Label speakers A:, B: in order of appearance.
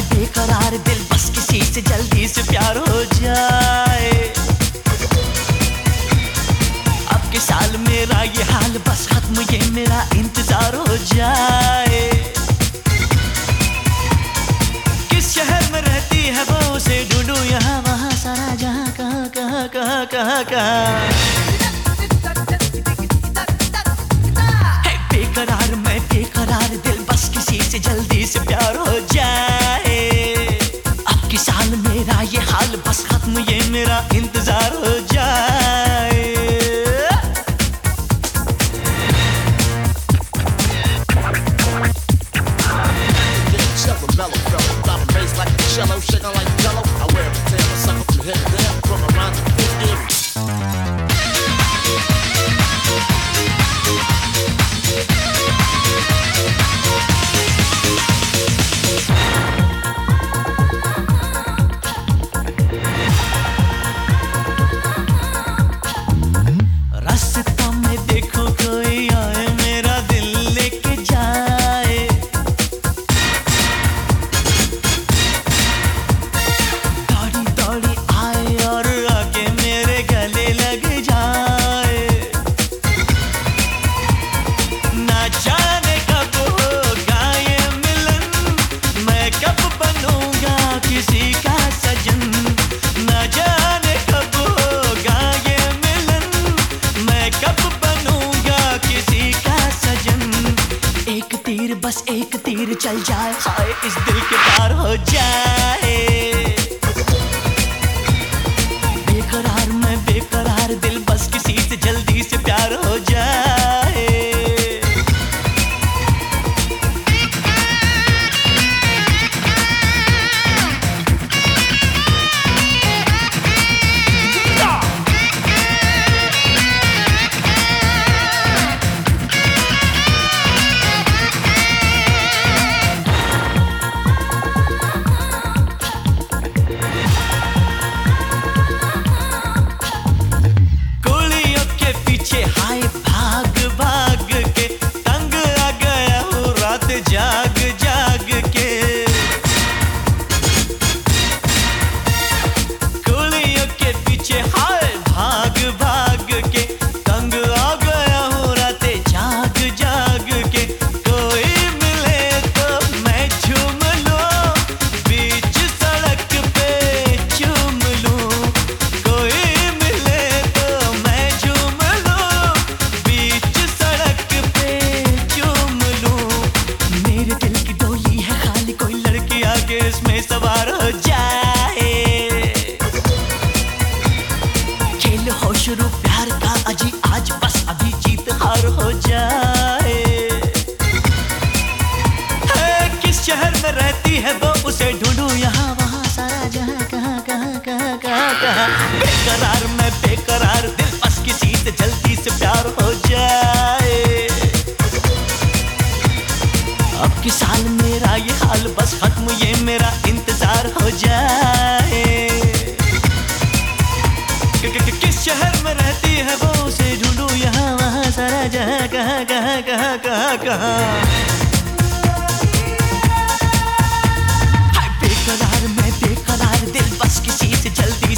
A: मैं बेकरार, दिल बस किसी से जल्दी से प्यार हो जाए। अब के साल मेरा ये हाल, बस खत्म, ये मेरा इंतज़ार हो जाए। किस शहर में रहती है वो उसे ढूंढू, यहाँ वहाँ सारा, जहाँ, कहाँ कहाँ कहाँ कहाँ कहाँ। बेकरार, मैं बेकरार, दिल बस किसी से जल्दी से प्यार इंतजार हो जाए
B: Shaking like
A: बस एक तीर चल जाए। हाय इस दिल के पार हो जाए। जाग है वो उसे ढूंढूं, यहाँ वहाँ सारा जहाँ, कहाँ कहाँ कहाँ कहाँ कहाँ। बेकरार मैं बेकरार, दिल बस किसी से जल्दी से प्यार हो जाए। अब की साल मेरा ये हाल, बस खत्म, ये मेरा इंतज़ार हो जाए। कि- कि- कि- किस शहर में रहती है वो उसे ढूंढूं, यहाँ वहाँ सारा जहाँ, कहाँ कहाँ कहाँ कहाँ कहाँ। बस किसी से जल्दी